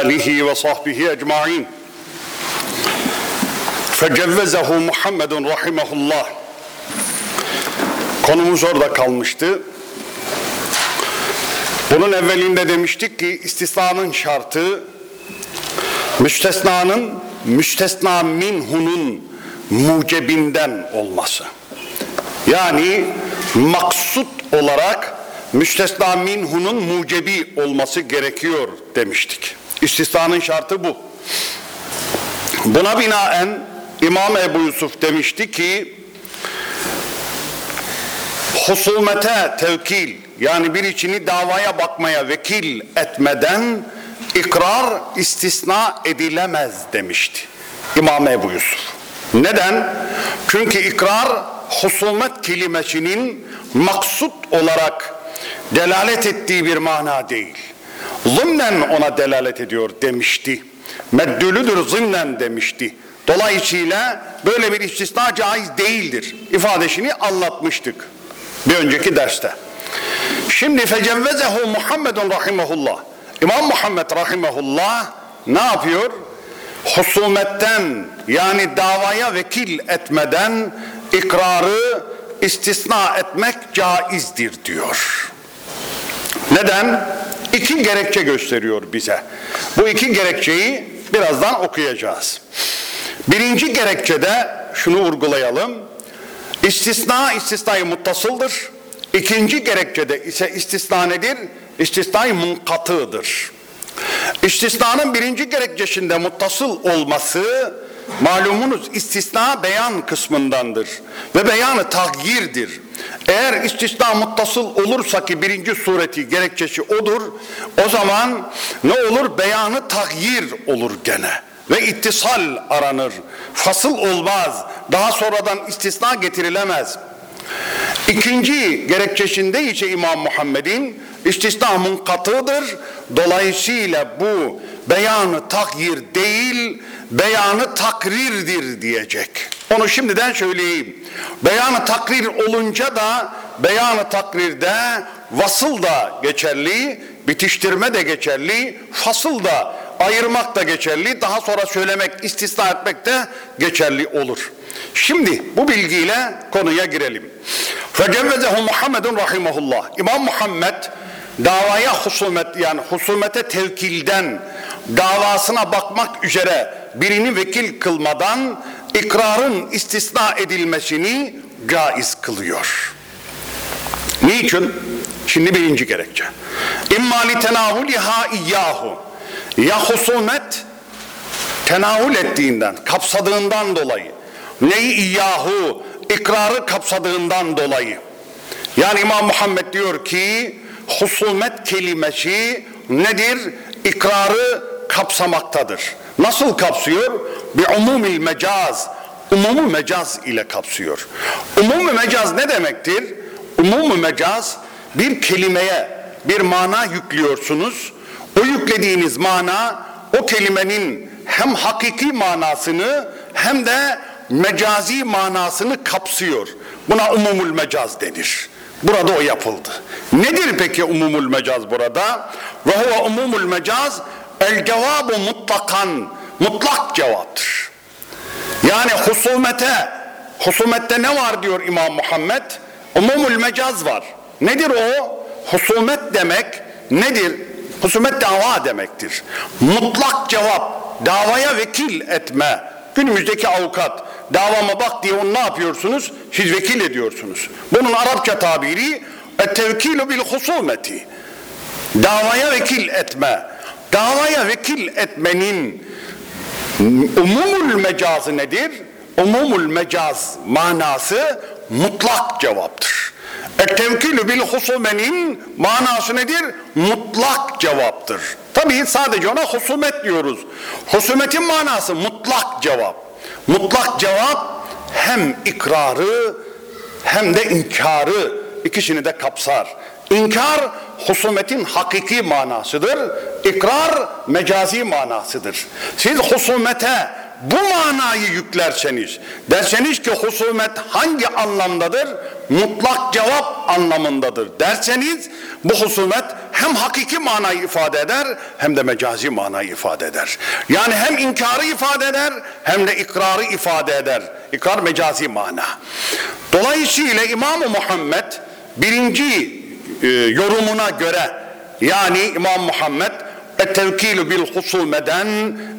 آله وصحبه أجمعين فجوزه محمد رحمه الله Konumuz orada kalmıştı. Bunun evvelinde demiştik ki istisnanın şartı müstesnanın müstesna minhunun mucebinden olması. Yani maksut olarak müstesna minhunun mucebi olması gerekiyor demiştik. İstisnanın şartı bu. Buna binaen İmam Ebu Yusuf demişti ki husumete tevkil yani bir içini davaya bakmaya vekil etmeden ikrar istisna edilemez demişti İmam Ebu Yusuf. Neden? Çünkü ikrar husumet kelimesinin maksut olarak delalet ettiği bir mana değil. Zımnen ona delalet ediyor demişti. Meddülüdür zımnen demişti. Dolayısıyla böyle bir istisna caiz değildir. ifadesini anlatmıştık bir önceki derste. Şimdi fecevvezehu Muhammedun rahimahullah. İmam Muhammed rahimahullah ne yapıyor? Husumetten yani davaya vekil etmeden ikrarı istisna etmek caizdir diyor. Neden? İki gerekçe gösteriyor bize. Bu iki gerekçeyi birazdan okuyacağız. Birinci gerekçede şunu vurgulayalım. İstisna istisnayı muttasıldır. İkinci gerekçede ise istisna nedir? İstisnayı munkatıdır. İstisnanın birinci gerekçesinde muttasıl olması malumunuz istisna beyan kısmındandır ve beyanı tagyirdir. Eğer istisna muttasıl olursa ki birinci sureti gerekçesi odur, o zaman ne olur? Beyanı tagyir olur gene ve ittisal aranır. Fasıl olmaz. Daha sonradan istisna getirilemez. İkinci gerekçesinde ise İmam Muhammed'in istisna munkatıdır. Dolayısıyla bu beyanı takyir değil, beyanı takrirdir diyecek. Onu şimdiden söyleyeyim. Beyanı takrir olunca da beyanı takrirde vasıl da geçerli, bitiştirme de geçerli, fasıl da ayırmak da geçerli, daha sonra söylemek, istisna etmek de geçerli olur. Şimdi bu bilgiyle konuya girelim. Fecevvezehu Muhammedun rahimahullah. İmam Muhammed davaya husumet yani husumete tevkilden davasına bakmak üzere birini vekil kılmadan ikrarın istisna edilmesini caiz kılıyor. Niçin? Şimdi birinci gerekçe. İmma li tenavuliha iyyahu. Ya husumet tenavül ettiğinden, kapsadığından dolayı. Neyi iyyahu? ikrarı kapsadığından dolayı. Yani İmam Muhammed diyor ki husumet kelimesi nedir? İkrarı kapsamaktadır. Nasıl kapsıyor? Bir umumil mecaz. Umumu mecaz ile kapsıyor. Umumu mecaz ne demektir? Umumu mecaz bir kelimeye bir mana yüklüyorsunuz. O yüklediğiniz mana o kelimenin hem hakiki manasını hem de mecazi manasını kapsıyor. Buna umumul mecaz denir. Burada o yapıldı. Nedir peki umumul mecaz burada? Ve huve umumul mecaz el cevabu mutlakan mutlak cevaptır. Yani husumete husumette ne var diyor İmam Muhammed? Umumul mecaz var. Nedir o? Husumet demek nedir? Husumet dava demektir. Mutlak cevap, davaya vekil etme. Günümüzdeki avukat davama bak diye onu ne yapıyorsunuz? Siz vekil ediyorsunuz. Bunun Arapça tabiri tevkilu bil husumeti. Davaya vekil etme. Davaya vekil etmenin umumul mecazı nedir? Umumul mecaz manası mutlak cevaptır. Tevkilü bil husumenin manası nedir? Mutlak cevaptır. Tabii sadece ona husumet diyoruz. Husumetin manası mutlak cevap. Mutlak cevap hem ikrarı hem de inkarı ikisini de kapsar. İnkar husumetin hakiki manasıdır. İkrar mecazi manasıdır. Siz husumete bu manayı yüklerseniz, derseniz ki husumet hangi anlamdadır? Mutlak cevap anlamındadır derseniz bu husumet hem hakiki manayı ifade eder hem de mecazi manayı ifade eder. Yani hem inkarı ifade eder hem de ikrarı ifade eder. İkrar mecazi mana. Dolayısıyla İmam-ı Muhammed birinci e, yorumuna göre yani İmam Muhammed tevkilu bil husumeden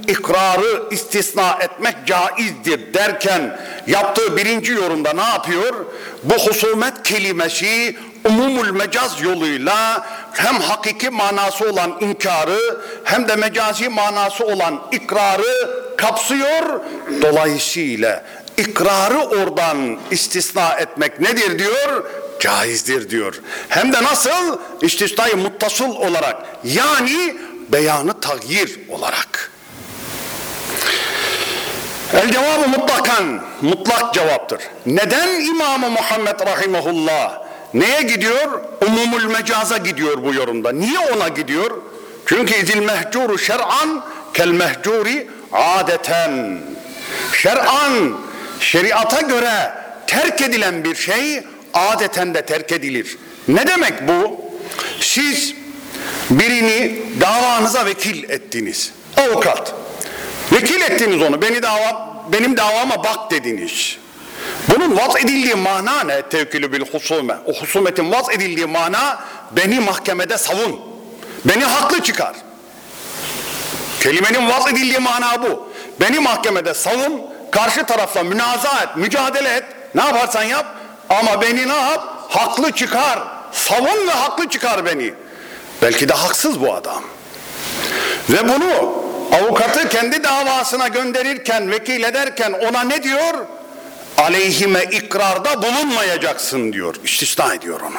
ikrarı istisna etmek caizdir derken yaptığı birinci yorumda ne yapıyor? Bu husumet kelimesi umumul mecaz yoluyla hem hakiki manası olan inkarı hem de mecazi manası olan ikrarı kapsıyor. Dolayısıyla ikrarı oradan istisna etmek nedir diyor? Caizdir diyor. Hem de nasıl? İstisnayı muttasıl olarak yani beyanı tagyir olarak. El cevabı mutlakan, mutlak cevaptır. Neden İmam-ı Muhammed Rahimahullah neye gidiyor? Umumul mecaza gidiyor bu yorumda. Niye ona gidiyor? Çünkü izil mehcuru şer'an kel mehcuri adeten. Şer'an, şeriata göre terk edilen bir şey adeten de terk edilir. Ne demek bu? Siz birini davanıza vekil ettiniz. Avukat. Vekil ettiniz onu. Beni dava benim davama bak dediniz. Bunun vaz edildiği mana ne? Tevkülü bil husume. O husumetin vaz edildiği mana beni mahkemede savun. Beni haklı çıkar. Kelimenin vaz edildiği mana bu. Beni mahkemede savun, karşı tarafla münaza et, mücadele et. Ne yaparsan yap ama beni ne yap? Haklı çıkar. Savun ve haklı çıkar beni. Belki de haksız bu adam. Ve bunu avukatı kendi davasına gönderirken, vekil ederken ona ne diyor? Aleyhime ikrarda bulunmayacaksın diyor. İstisna ediyor onu.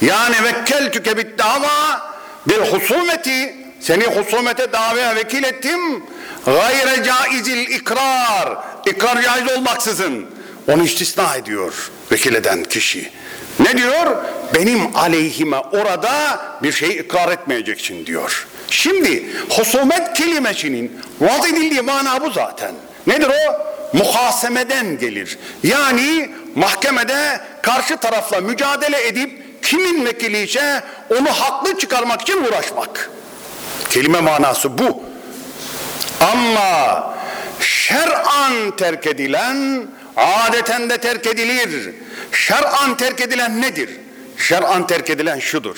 Yani vekkel tükebit dava bir husumeti seni husumete davaya vekil ettim. Gayre caizil ikrar. İkrar caiz olmaksızın. Onu istisna ediyor vekil eden kişi. Ne diyor? Benim aleyhime orada bir şey ikrar etmeyeceksin diyor. Şimdi husumet kelimesinin vaz edildiği mana bu zaten. Nedir o? Muhasemeden gelir. Yani mahkemede karşı tarafla mücadele edip kimin vekili ise onu haklı çıkarmak için uğraşmak. Kelime manası bu. Ama şer'an terk edilen adeten de terk edilir. Şer'an terk edilen nedir? Şer'an terk edilen şudur.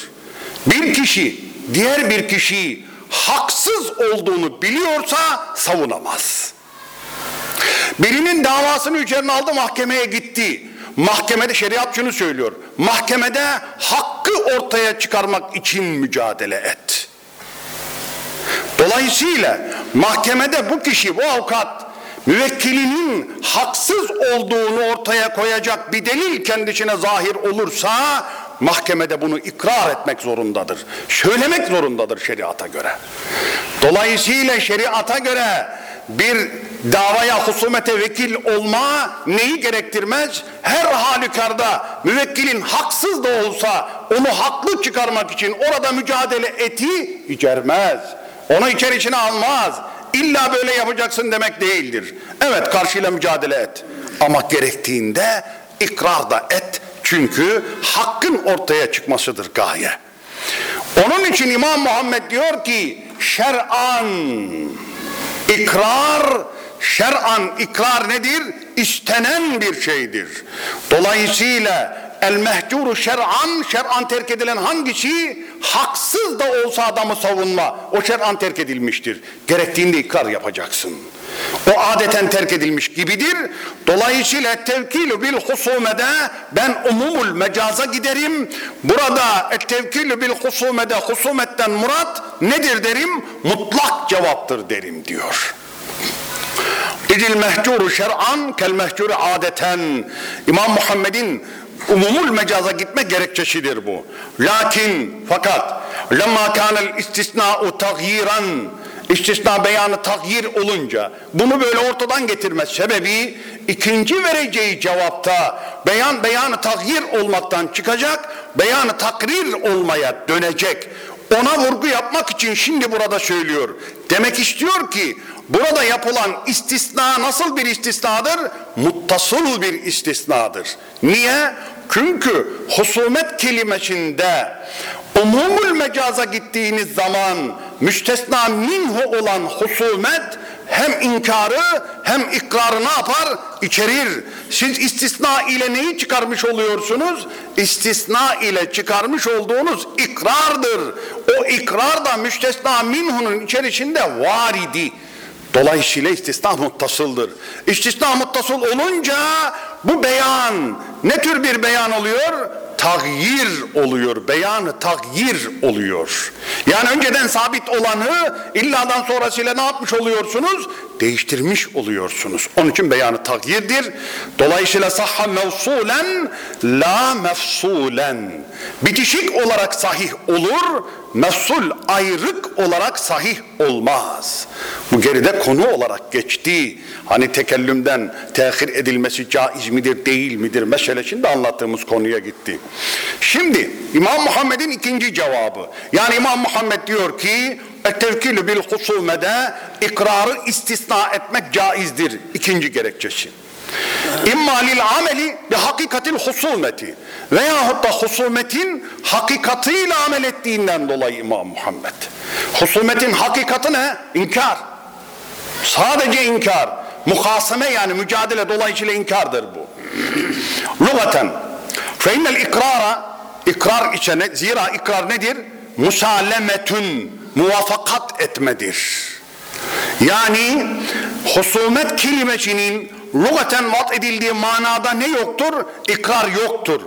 Bir kişi diğer bir kişiyi haksız olduğunu biliyorsa savunamaz. Birinin davasını üzerine aldı mahkemeye gitti. Mahkemede şeriat şunu söylüyor. Mahkemede hakkı ortaya çıkarmak için mücadele et. Dolayısıyla mahkemede bu kişi, bu avukat müvekkilinin haksız olduğunu ortaya koyacak bir delil kendisine zahir olursa mahkemede bunu ikrar etmek zorundadır. Söylemek zorundadır şeriata göre. Dolayısıyla şeriata göre bir davaya husumete vekil olma neyi gerektirmez? Her halükarda müvekkilin haksız da olsa onu haklı çıkarmak için orada mücadele eti içermez. Onu içerisine almaz. İlla böyle yapacaksın demek değildir. Evet karşıyla mücadele et. Ama gerektiğinde ikrar da et. Çünkü hakkın ortaya çıkmasıdır gaye. Onun için İmam Muhammed diyor ki şer'an ikrar şer'an ikrar nedir? İstenen bir şeydir. Dolayısıyla el mehcuru şer'an şer'an terk edilen hangisi? Haksız da olsa adamı savunma. O şer'an terk edilmiştir. Gerektiğinde ikrar yapacaksın. O adeten terk edilmiş gibidir. Dolayısıyla tevkilu bil husumede ben umumul mecaza giderim. Burada tevkilu bil husumede husumetten murat nedir derim? Mutlak cevaptır derim diyor. İdil mehcuru şer'an kel mehcuru adeten. İmam Muhammed'in umumul mecaza gitme gerekçesidir bu. Lakin fakat lemma kanel istisna'u tagyiran istisna beyanı tagyir olunca bunu böyle ortadan getirmez sebebi ikinci vereceği cevapta beyan beyanı tagyir olmaktan çıkacak beyanı takrir olmaya dönecek ona vurgu yapmak için şimdi burada söylüyor demek istiyor ki burada yapılan istisna nasıl bir istisnadır? Muttasıl bir istisnadır. Niye? Çünkü husumet kelimesinde umumul mecaza gittiğiniz zaman müstesna minhu olan husumet hem inkarı hem ikrarı ne yapar? İçerir. Siz istisna ile neyi çıkarmış oluyorsunuz? İstisna ile çıkarmış olduğunuz ikrardır. O ikrar da müstesna minhunun içerisinde var idi. Dolayısıyla istisna muttasıldır. İstisna muttasıl olunca bu beyan ne tür bir beyan oluyor? Tagyir oluyor. Beyanı tagyir oluyor. Yani önceden sabit olanı illadan sonrasıyla ne yapmış oluyorsunuz? Değiştirmiş oluyorsunuz. Onun için beyanı tagyirdir. Dolayısıyla sahha mevsulen la mefsulen. Bitişik olarak sahih olur, mesul ayrık olarak sahih olmaz. Bu geride konu olarak geçti. Hani tekellümden tehir edilmesi caiz midir değil midir meselesinde anlattığımız konuya gitti. Şimdi İmam Muhammed'in ikinci cevabı. Yani İmam Muhammed diyor ki ettevkilü bil husumede ikrarı istisna etmek caizdir. İkinci gerekçesi. İmma lil ameli bi hakikatil husumeti veyahut da husumetin hakikatıyla amel ettiğinden dolayı İmam Muhammed. Husumetin hakikati ne? İnkar. Sadece inkar. Muhaseme yani mücadele dolayısıyla inkardır bu. Lugaten innel ikrara ikrar içine zira ikrar nedir? Musalemetün muvafakat etmedir. Yani husumet kelimesinin lugaten vat edildiği manada ne yoktur? İkrar yoktur.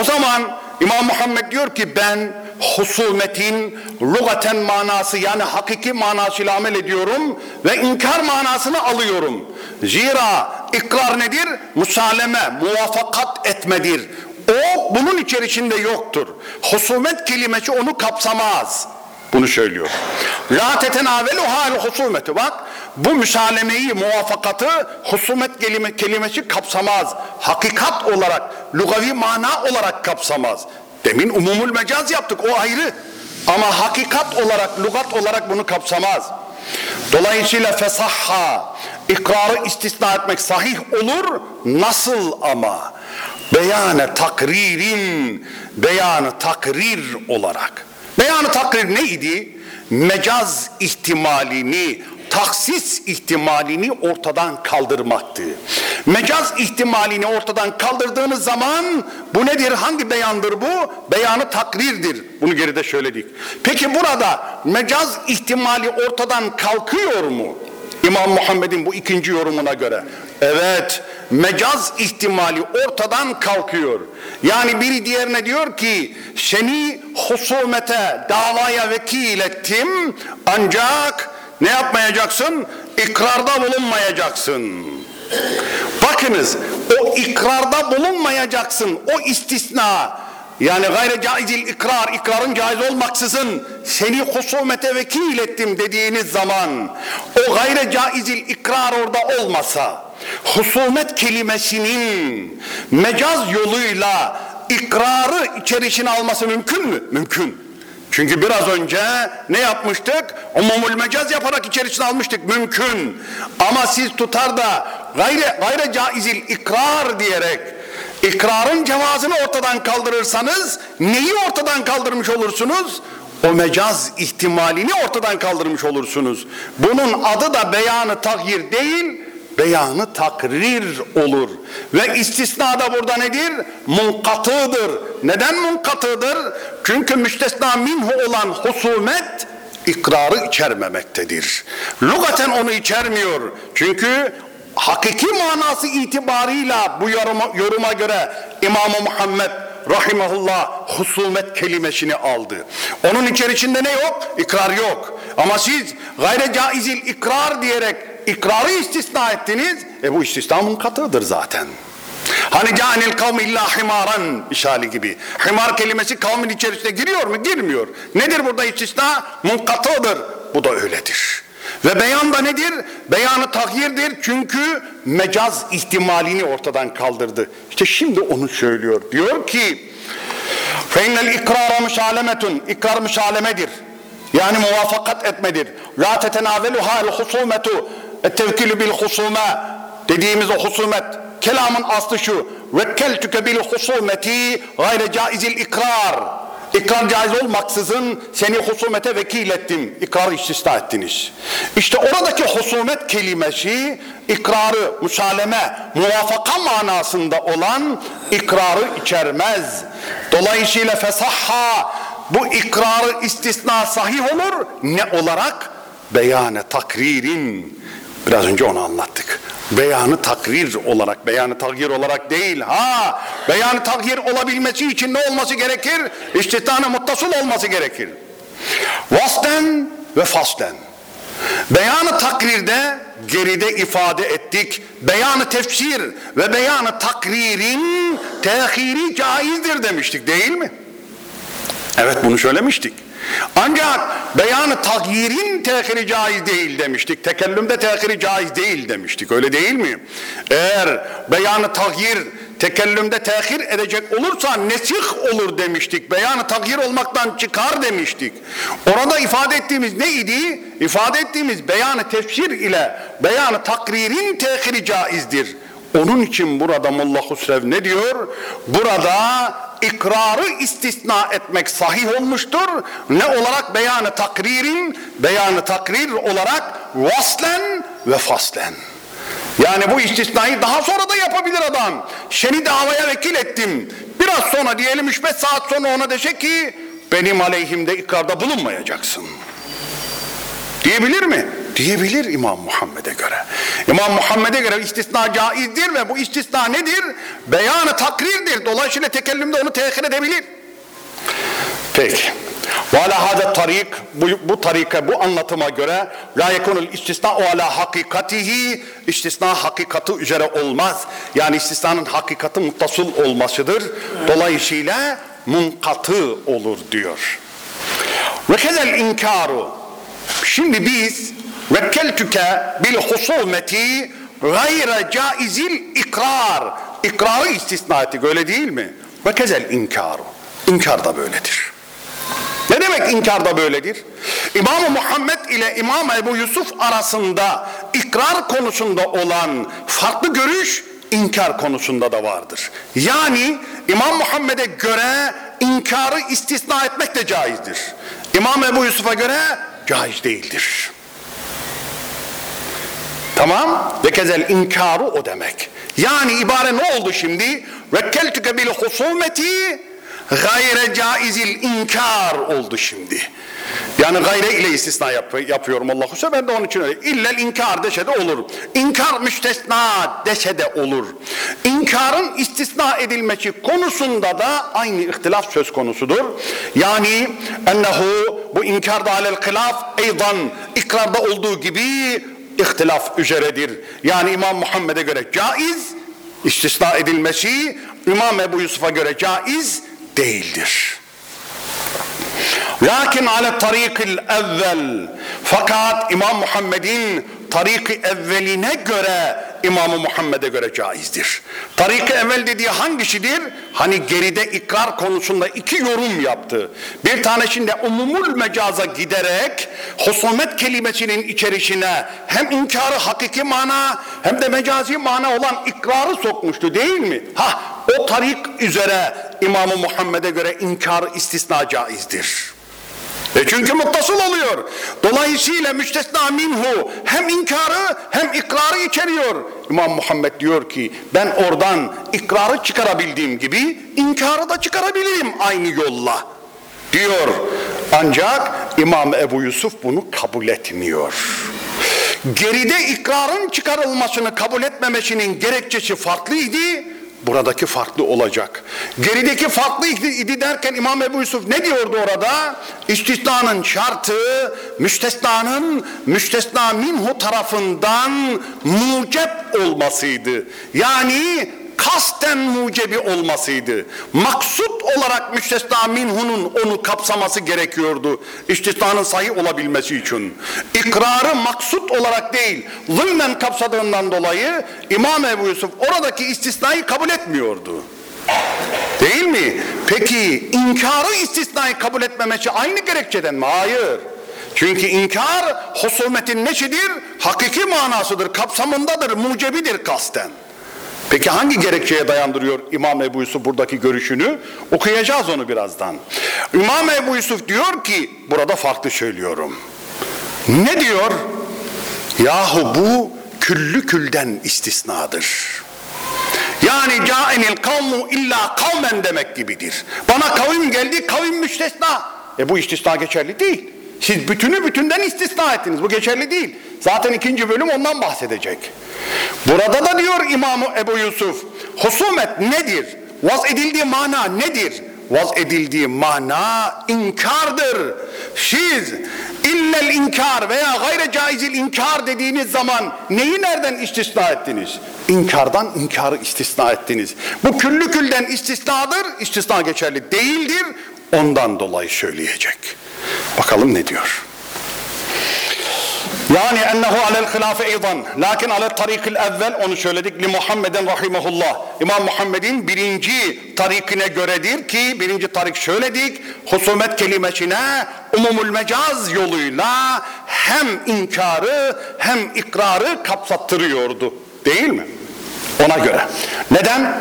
O zaman İmam Muhammed diyor ki ben husumetin lugaten manası yani hakiki manasıyla amel ediyorum ve inkar manasını alıyorum. Zira ikrar nedir? Musaleme, muvafakat etmedir. O bunun içerisinde yoktur. Husumet kelimesi onu kapsamaz. Bunu söylüyor. La tetenavelu hal husumeti. Bak bu müsalemeyi, muvafakatı husumet kelime, kelimesi kapsamaz. Hakikat olarak, lugavi mana olarak kapsamaz. Demin umumul mecaz yaptık o ayrı. Ama hakikat olarak, lugat olarak bunu kapsamaz. Dolayısıyla fesahha, ikrarı istisna etmek sahih olur. Nasıl ama? Beyanı takririn, beyanı takrir olarak. Beyanı takrir neydi? Mecaz ihtimalini, taksis ihtimalini ortadan kaldırmaktı. Mecaz ihtimalini ortadan kaldırdığınız zaman bu nedir? Hangi beyandır bu? Beyanı takrirdir. Bunu geride söyledik. Peki burada mecaz ihtimali ortadan kalkıyor mu? İmam Muhammed'in bu ikinci yorumuna göre. Evet, mecaz ihtimali ortadan kalkıyor. Yani biri diğerine diyor ki seni husumete, davaya vekil ettim ancak ne yapmayacaksın? İkrarda bulunmayacaksın. Bakınız o ikrarda bulunmayacaksın. O istisna yani gayre caizil ikrar, ikrarın caiz olmaksızın seni husumete vekil ettim dediğiniz zaman o gayre caizil ikrar orada olmasa husumet kelimesinin mecaz yoluyla ikrarı içerisine alması mümkün mü? Mümkün. Çünkü biraz önce ne yapmıştık? Umumul mecaz yaparak içerisine almıştık. Mümkün. Ama siz tutar da gayre, gayre caizil ikrar diyerek ikrarın cevazını ortadan kaldırırsanız neyi ortadan kaldırmış olursunuz? O mecaz ihtimalini ortadan kaldırmış olursunuz. Bunun adı da beyanı tahyir değil, beyanı takrir olur. Ve istisna da burada nedir? Munkatıdır. Neden munkatıdır? Çünkü müstesna minhu olan husumet ikrarı içermemektedir. Lugaten onu içermiyor. Çünkü hakiki manası itibarıyla bu yoruma, yoruma göre İmam-ı Muhammed rahimahullah husumet kelimesini aldı. Onun içerisinde ne yok? İkrar yok. Ama siz gayre caizil ikrar diyerek ikrarı istisna ettiniz. E bu istisna munkatıdır zaten. Hani canil kavmi illa himaran işali gibi. Himar kelimesi kavmin içerisine giriyor mu? Girmiyor. Nedir burada istisna? Munkatıdır. Bu da öyledir. Ve beyan da nedir? Beyanı tahyirdir çünkü mecaz ihtimalini ortadan kaldırdı. İşte şimdi onu söylüyor. Diyor ki فَاِنَّ الْاِقْرَارَ مُشَالَمَةٌ İkrar müşalemedir. Yani muvafakat etmedir. La tetenaveluha el husumetu tevkilü bil husume dediğimiz o husumet kelamın aslı şu vekkeltüke bil husumeti gayre caizil ikrar İkrar caiz olmaksızın seni husumete vekil ettim. İkrarı istisna ettiniz. İşte oradaki husumet kelimesi ikrarı, musaleme, muvafaka manasında olan ikrarı içermez. Dolayısıyla fesahha bu ikrarı istisna sahih olur. Ne olarak? Beyane takririn. Biraz önce onu anlattık. Beyanı takrir olarak, beyanı takdir olarak değil. Ha, beyanı takdir olabilmesi için ne olması gerekir? İstitane muttasıl olması gerekir. Vaslen ve faslen. Beyanı takrirde geride ifade ettik. Beyanı tefsir ve beyanı takririn tehiri caizdir demiştik değil mi? Evet bunu söylemiştik. Ancak beyanı tagyirin tehiri caiz değil demiştik. Tekellümde tehiri caiz değil demiştik. Öyle değil mi? Eğer beyanı tagyir tekellümde tehir edecek olursa nesih olur demiştik. Beyanı tagyir olmaktan çıkar demiştik. Orada ifade ettiğimiz neydi? İfade ettiğimiz beyanı tefsir ile beyanı takririn tehiri caizdir. Onun için burada Molla Husrev ne diyor? Burada ikrarı istisna etmek sahih olmuştur. Ne olarak beyanı takririn, beyanı takrir olarak vaslen ve faslen. Yani bu istisnayı daha sonra da yapabilir adam. Seni davaya vekil ettim. Biraz sonra diyelim 3-5 saat sonra ona dese ki benim aleyhimde ikrarda bulunmayacaksın. Diyebilir mi? Diyebilir İmam Muhammed'e göre. İmam Muhammed'e göre istisna caizdir ve bu istisna nedir? Beyanı takrirdir. Dolayısıyla tekellümde onu tehir edebilir. Peki. Ve ala hada tarik bu, bu tarika bu anlatıma göre la yekunul istisna o ala hakikatihi istisna hakikati üzere olmaz. Yani istisnanın hakikati muttasıl olmasıdır. Dolayısıyla munkatı olur diyor. Ve kezel inkaru Şimdi biz vekkeltüke bil husumeti gayre caizil ikrar. İkrarı istisna ettik öyle değil mi? Ve kezel inkaru. İnkar da böyledir. Ne demek inkar da böyledir? İmam Muhammed ile İmam Ebu Yusuf arasında ikrar konusunda olan farklı görüş inkar konusunda da vardır. Yani İmam Muhammed'e göre inkarı istisna etmek de caizdir. İmam Ebu Yusuf'a göre caiz değildir. Tamam? Ve kezel inkarı o demek. Yani ibare ne oldu şimdi? Vekkeltüke bil husumeti gayre caizil inkar oldu şimdi. Yani gayre ile istisna yap, yapıyorum Allah'u sever ben de onun için öyle. İllel inkar dese de olur. İnkar müstesna dese de olur. İnkarın istisna edilmesi konusunda da aynı ihtilaf söz konusudur. Yani ennehu bu inkar da alel kılaf eydan ikrarda olduğu gibi ihtilaf üzeredir. Yani İmam Muhammed'e göre caiz istisna edilmesi İmam Ebu Yusuf'a göre caiz değildir. Lakin ale tarikil evvel fakat İmam Muhammed'in tariki evveline göre İmam Muhammed'e göre caizdir. Tariki evvel dediği hangisidir? Hani geride ikrar konusunda iki yorum yaptı. Bir tanesinde umumul mecaza giderek husumet kelimesinin içerisine hem inkarı hakiki mana hem de mecazi mana olan ikrarı sokmuştu değil mi? Ha o tarik üzere İmam Muhammed'e göre inkar istisna caizdir. E çünkü muttasıl oluyor. Dolayısıyla müstesna minhu hem inkarı hem ikrarı içeriyor. İmam Muhammed diyor ki ben oradan ikrarı çıkarabildiğim gibi inkarı da çıkarabilirim aynı yolla diyor. Ancak İmam Ebu Yusuf bunu kabul etmiyor. Geride ikrarın çıkarılmasını kabul etmemesinin gerekçesi farklıydı buradaki farklı olacak. Gerideki farklı idi derken İmam Ebu Yusuf ne diyordu orada? İstisnanın şartı müstesnanın müstesna minhu tarafından mucep olmasıydı. Yani kasten mucebi olmasıydı. Maksut olarak müstesna minhunun onu kapsaması gerekiyordu. İstisnanın sahih olabilmesi için. İkrarı maksut olarak değil, zulmen kapsadığından dolayı İmam Ebu Yusuf oradaki istisnayı kabul etmiyordu. Değil mi? Peki inkarı istisnayı kabul etmemesi aynı gerekçeden mi? Hayır. Çünkü inkar husumetin neçidir? Hakiki manasıdır, kapsamındadır, mucebidir kasten. Peki hangi gerekçeye dayandırıyor İmam Ebu Yusuf buradaki görüşünü? Okuyacağız onu birazdan. İmam Ebu Yusuf diyor ki, burada farklı söylüyorum. Ne diyor? Yahu bu küllü külden istisnadır. Yani caenil kavmu illa kavmen demek gibidir. Bana kavim geldi, kavim müstesna. E bu istisna geçerli değil. Siz bütünü bütünden istisna ettiniz. Bu geçerli değil. Zaten ikinci bölüm ondan bahsedecek. Burada da diyor İmam Ebu Yusuf, husumet nedir? Vaz edildiği mana nedir? Vaz edildiği mana inkardır. Siz illel inkar veya gayre caizil inkar dediğiniz zaman neyi nereden istisna ettiniz? İnkardan inkarı istisna ettiniz. Bu küllü külden istisnadır, istisna geçerli değildir. Ondan dolayı söyleyecek. Bakalım ne diyor? Yani ennehu alel hilafe eydan. Lakin alel tarikil evvel onu söyledik. Li Muhammeden rahimehullah. İmam Muhammed'in birinci tarikine göredir ki birinci tarik söyledik. Husumet kelimesine umumul mecaz yoluyla hem inkarı hem ikrarı kapsattırıyordu. Değil mi? Ona göre. Neden?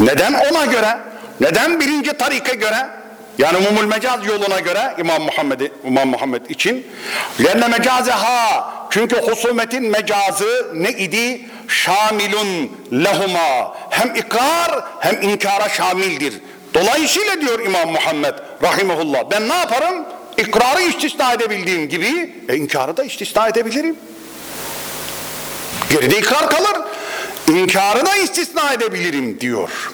Neden ona göre? Neden birinci tarike göre? Yani umumul mecaz yoluna göre İmam Muhammed İmam Muhammed için lenne mecazeha çünkü husumetin mecazı ne idi? Şamilun lehuma hem ikrar hem inkara şamildir. Dolayısıyla diyor İmam Muhammed rahimehullah ben ne yaparım? İkrarı istisna edebildiğim gibi e, inkarı da istisna edebilirim. Geride ikrar kalır. İnkarı da istisna edebilirim diyor.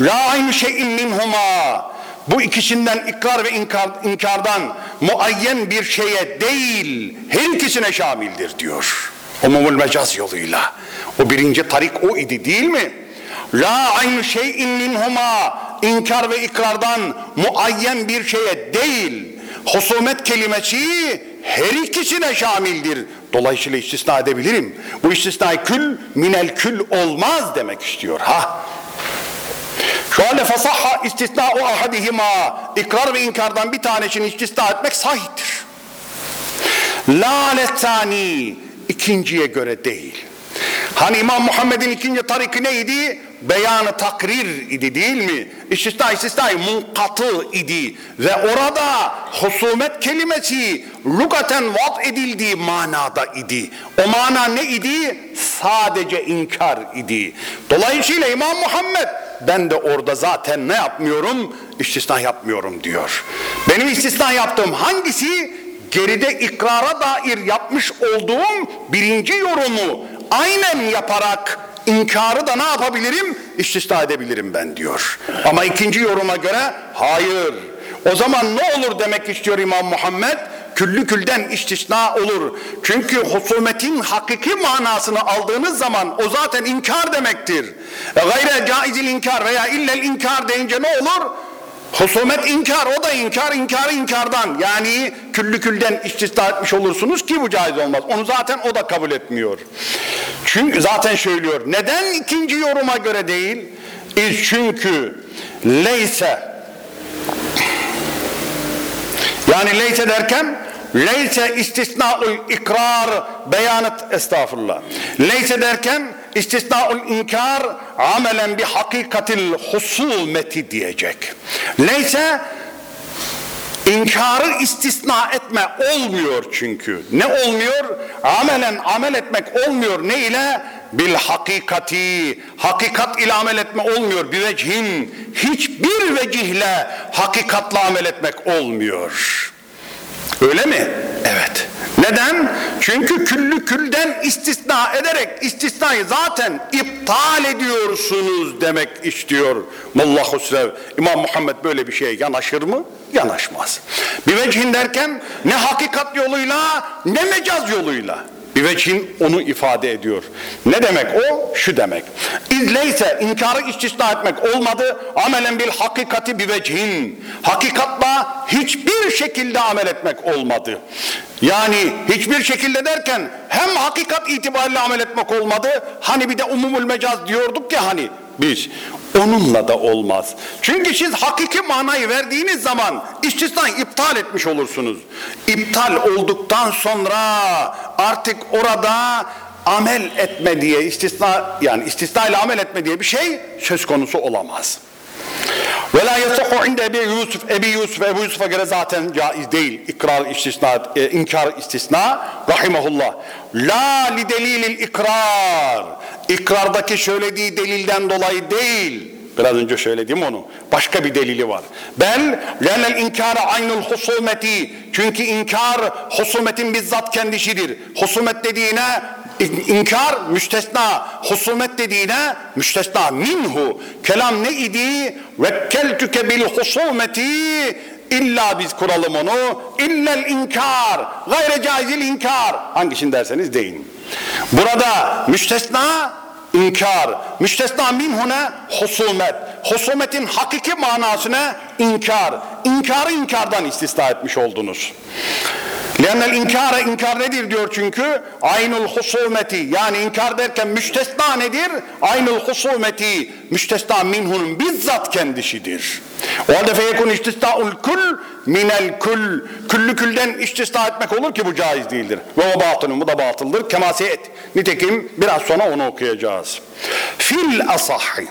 La aynı şeyin minhuma. Bu ikisinden ikrar ve inkar, inkardan muayyen bir şeye değil, her ikisine şamildir diyor. Umumul mecaz yoluyla. O birinci tarik o idi değil mi? La aynı şeyin minhuma. İnkar ve ikrardan muayyen bir şeye değil. Husumet kelimesi her ikisine şamildir. Dolayısıyla istisna edebilirim. Bu istisnai kül minel kül olmaz demek istiyor. Ha Şöyle fasahha istisna o ahadihima ikrar ve inkardan bir tanesini istisna etmek sahihtir. La letani ikinciye göre değil. Hani İmam Muhammed'in ikinci tariki neydi? Beyanı takrir idi değil mi? İstisna istisna munkatı idi. Ve orada husumet kelimesi lugaten vat edildiği manada idi. O mana ne idi? Sadece inkar idi. Dolayısıyla İmam Muhammed ben de orada zaten ne yapmıyorum? İstisna yapmıyorum diyor. Benim istisna yaptığım hangisi? Geride ikrara dair yapmış olduğum birinci yorumu aynen yaparak inkarı da ne yapabilirim? İstisna edebilirim ben diyor. Ama ikinci yoruma göre hayır. O zaman ne olur demek istiyor İmam Muhammed? Küllü külden istisna olur. Çünkü husumetin hakiki manasını aldığınız zaman o zaten inkar demektir. Gayre caizil inkar veya illel inkar deyince ne olur? Husumet inkar, o da inkar, inkarı inkardan. Yani küllü külden istisna etmiş olursunuz ki bu caiz olmaz. Onu zaten o da kabul etmiyor. Çünkü zaten söylüyor. Neden ikinci yoruma göre değil? İz çünkü leyse yani leyse derken leyse istisnaul ikrar beyanat estağfurullah. Leyse derken istisnaul inkar amelen bir hakikatil husumeti diyecek. Leyse İnkarı istisna etme olmuyor çünkü. Ne olmuyor? Amelen amel etmek olmuyor. Ne ile? Bil hakikati. Hakikat ile amel etme olmuyor. Bir vecihin hiçbir vecihle hakikatla amel etmek olmuyor. Öyle mi? Evet. Neden? Çünkü küllü külden istisna ederek istisnayı zaten iptal ediyorsunuz demek istiyor Molla Husrev. İmam Muhammed böyle bir şeye yanaşır mı? Yanaşmaz. Bir vecihin derken ne hakikat yoluyla ne mecaz yoluyla. Bir vechin onu ifade ediyor. Ne demek o? Şu demek. İzleyse inkarı istisna etmek olmadı. Amelen bil hakikati bir vechin. Hakikatla hiçbir şekilde amel etmek olmadı. Yani hiçbir şekilde derken hem hakikat itibariyle amel etmek olmadı. Hani bir de umumul mecaz diyorduk ya hani biz. Onunla da olmaz. Çünkü siz hakiki manayı verdiğiniz zaman istisnayı iptal etmiş olursunuz. İptal olduktan sonra artık orada amel etme diye istisna yani istisna ile amel etme diye bir şey söz konusu olamaz. Ve la yasihu inde Ebi Yusuf, Ebi Yusuf, Ebu Yusuf'a göre zaten caiz değil. İkrar istisna, e, inkar istisna. Rahimahullah. La li delilil ikrar. İkrardaki söylediği delilden dolayı değil. Biraz önce söyledim onu. Başka bir delili var. Bel lenel inkara aynul husumeti. Çünkü inkar husumetin bizzat kendisidir. Husumet dediğine İnkar müstesna, husumet dediğine müstesna minhu. Kelam ne idi? Vekkeltüke bil husumeti illa biz kuralım onu. İllel inkar. Gayre caizil inkar. Hangisini derseniz deyin. Burada müstesna inkar. Müstesna minhu ne? Husumet. Husumetin hakiki manasına inkar. İnkarı inkardan istisna etmiş oldunuz. Lennel inkara inkar nedir diyor çünkü aynul husumeti yani inkar derken müstesna nedir? Aynul husumeti müstesna minhunun bizzat kendisidir. O halde feyekun istisnaul kul minel kul küllü külden istisna etmek olur ki bu caiz değildir. Ve o batılın bu da batıldır. Kemasiyet. Nitekim biraz sonra onu okuyacağız. Fil asahi.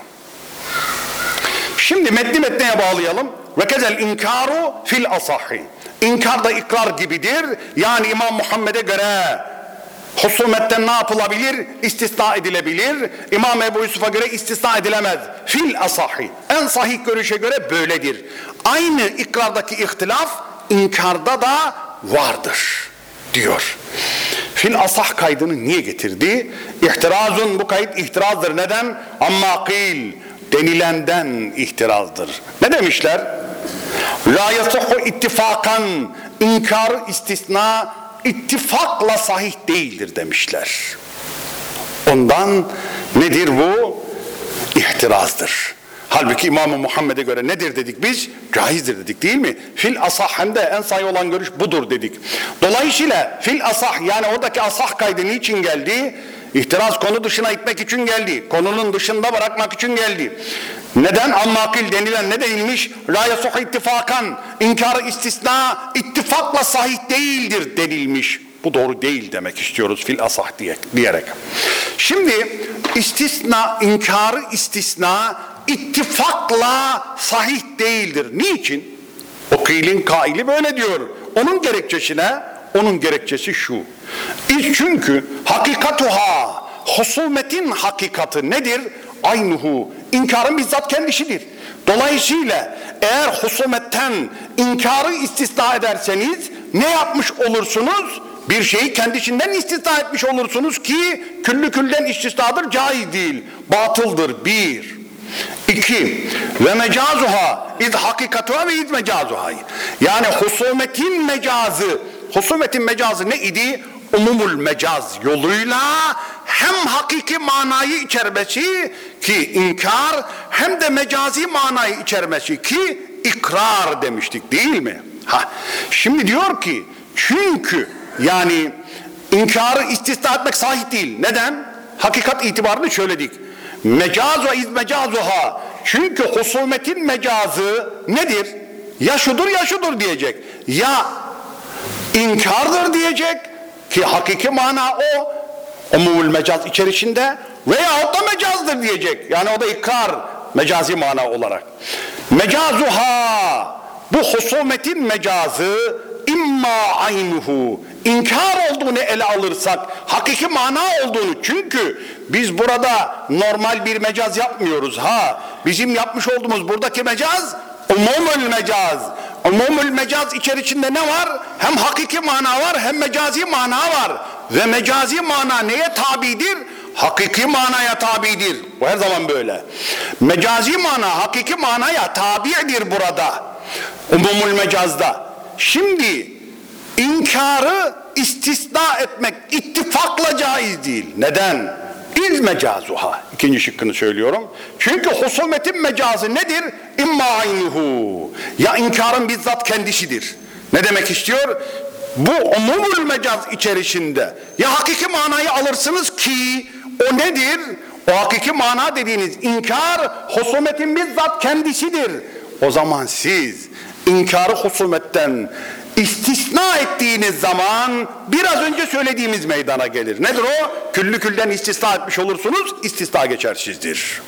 Şimdi metni metneye bağlayalım. Ve kezel inkaru fil asahi. İnkar da ikrar gibidir. Yani İmam Muhammed'e göre husumetten ne yapılabilir? İstisna edilebilir. İmam Ebu Yusuf'a göre istisna edilemez. Fil asahi. En sahih görüşe göre böyledir. Aynı ikrardaki ihtilaf inkarda da vardır diyor. Fil asah kaydını niye getirdi? İhtirazun bu kayıt ihtirazdır. Neden? Amma kıl denilenden ihtirazdır. Ne demişler? La yasuhu ittifakan inkar istisna ittifakla sahih değildir demişler. Ondan nedir bu? İhtirazdır. Halbuki İmam-ı Muhammed'e göre nedir dedik biz? Caizdir dedik değil mi? Fil asah hem de en sayı olan görüş budur dedik. Dolayısıyla fil asah yani oradaki asah kaydı niçin geldi? İhtiraz konu dışına itmek için geldi. Konunun dışında bırakmak için geldi. Neden? Ammakil denilen ne değilmiş? La yasuh ittifakan. İnkarı istisna ittifakla sahih değildir denilmiş. Bu doğru değil demek istiyoruz fil asah diye, diyerek. Şimdi istisna, inkarı istisna ittifakla sahih değildir. Niçin? O kıylin kaili böyle diyor. Onun gerekçesine, onun gerekçesi şu. Çünkü hakikatuha, husumetin hakikati nedir? Aynuhu, inkarın bizzat kendisidir. Dolayısıyla eğer husumetten inkarı istisna ederseniz ne yapmış olursunuz? Bir şeyi kendisinden istisna etmiş olursunuz ki küllü külden istisnadır, caiz değil, batıldır. Bir. İki, ve mecazuha iz hakikatuha ve iz mecazuha. Yani husumetin mecazı, husumetin mecazı ne idi? Umumul mecaz yoluyla hem hakiki manayı içermesi ki inkar hem de mecazi manayı içermesi ki ikrar demiştik değil mi? Ha, şimdi diyor ki çünkü yani inkarı istisna etmek sahih değil. Neden? Hakikat itibarını söyledik. Mecaz ve izmecazuha. Çünkü husumetin mecazı nedir? Ya şudur ya şudur diyecek. Ya inkardır diyecek ki hakiki mana o. Umumul mecaz içerisinde veya da mecazdır diyecek. Yani o da ikrar mecazi mana olarak. Mecazuha bu husumetin mecazı imma aynuhu inkar olduğunu ele alırsak hakiki mana olduğunu çünkü biz burada normal bir mecaz yapmıyoruz ha bizim yapmış olduğumuz buradaki mecaz umumul mecaz umumul mecaz içerisinde ne var? Hem hakiki mana var hem mecazi mana var. Ve mecazi mana neye tabidir? Hakiki manaya tabidir. Bu her zaman böyle. Mecazi mana hakiki manaya tabidir burada. Umumul mecazda. Şimdi inkarı istisna etmek ittifakla caiz değil. Neden? İz mecazuha. İkinci şıkkını söylüyorum. Çünkü husumetin mecazı nedir? İmma aynuhu. Ya inkarın bizzat kendisidir. Ne demek istiyor? Bu umumul mecaz içerisinde ya hakiki manayı alırsınız ki o nedir? O hakiki mana dediğiniz inkar husumetin bizzat kendisidir. O zaman siz inkarı husumetten istisna ettiğiniz zaman biraz önce söylediğimiz meydana gelir. Nedir o? Küllü külden istisna etmiş olursunuz, istisna geçersizdir.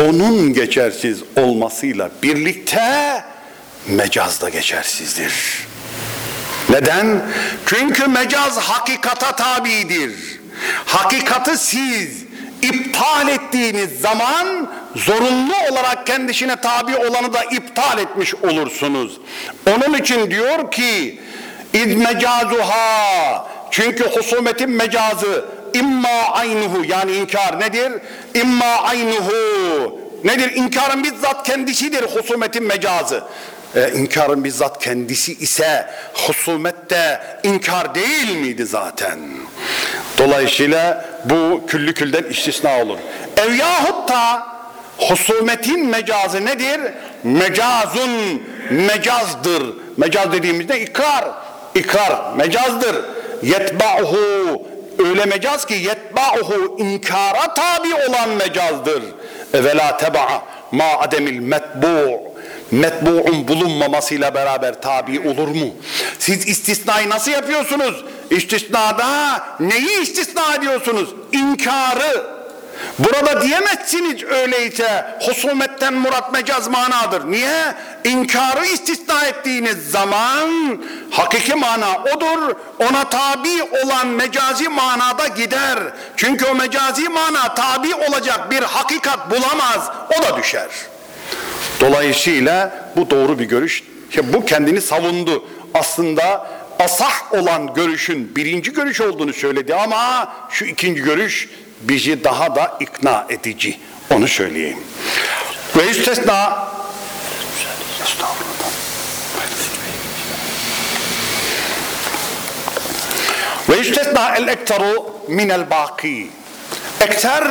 Onun geçersiz olmasıyla birlikte mecaz da geçersizdir. Neden? Çünkü mecaz hakikata tabidir. Hakikati siz iptal ettiğiniz zaman zorunlu olarak kendisine tabi olanı da iptal etmiş olursunuz. Onun için diyor ki İz mecazuha çünkü husumetin mecazı imma aynuhu yani inkar nedir? İmma aynuhu nedir? İnkarın bizzat kendisidir husumetin mecazı. Ee, inkarın bizzat kendisi ise husumette inkar değil miydi zaten? Dolayısıyla bu küllü külden istisna olur. Ev yahut da husumetin mecazı nedir? Mecazun mecazdır. Mecaz dediğimizde ikrar. İkrar mecazdır. Yetba'uhu öyle mecaz ki yetba'uhu inkara tabi olan mecazdır. Evela teba'a ma ademil metbu' metbu'un bulunmamasıyla beraber tabi olur mu? Siz istisnayı nasıl yapıyorsunuz? İstisnada neyi istisna ediyorsunuz? İnkarı. Burada diyemezsiniz öyleyse husumetten murat mecaz manadır. Niye? İnkarı istisna ettiğiniz zaman hakiki mana odur. Ona tabi olan mecazi manada gider. Çünkü o mecazi mana tabi olacak bir hakikat bulamaz. O da düşer. Dolayısıyla bu doğru bir görüş. Bu kendini savundu. Aslında asah olan görüşün birinci görüş olduğunu söyledi ama şu ikinci görüş bizi daha da ikna edici. Onu söyleyeyim. Ve üstesna ve üstesna el ekteru minel baki. Ekter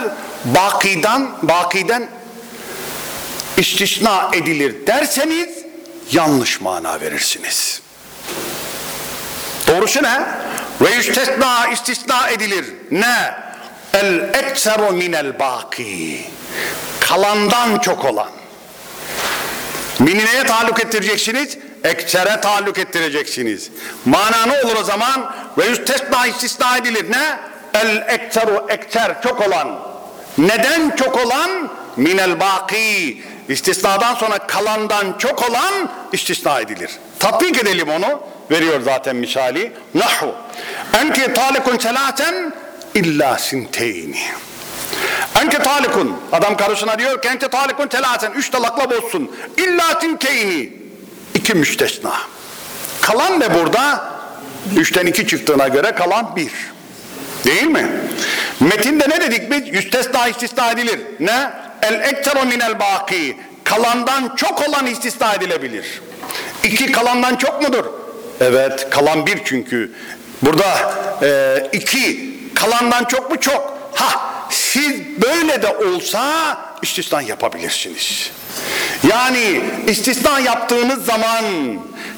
bakiden bakiden istisna edilir derseniz yanlış mana verirsiniz. Doğrusu ne? Ve yüstesna istisna edilir. Ne? El ekseru minel baki. Kalandan çok olan. Mini neye taalluk ettireceksiniz? Eksere taalluk ettireceksiniz. Mana ne olur o zaman? Ve yüstesna istisna edilir. Ne? El ekseru ekser çok olan. Neden çok olan? Minel baki. İstisnadan sonra kalandan çok olan istisna edilir. Tatbik edelim onu. Veriyor zaten misali. Nahu. Enki talikun selaten illa sinteyni. Enki talikun. Adam karısına diyor ki enki talikun selaten. Üç talakla bozsun. İlla sinteyni. İki müstesna. Kalan ne burada? Üçten iki çıktığına göre kalan bir. Değil mi? Metinde ne dedik biz? Yüstesna istisna edilir. Ne? El ekteru minel baki. Kalandan çok olan istisna edilebilir. İki kalandan çok mudur? Evet kalan bir çünkü. Burada e, iki kalandan çok mu çok? Ha siz böyle de olsa istisna yapabilirsiniz. Yani istisna yaptığınız zaman